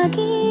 agi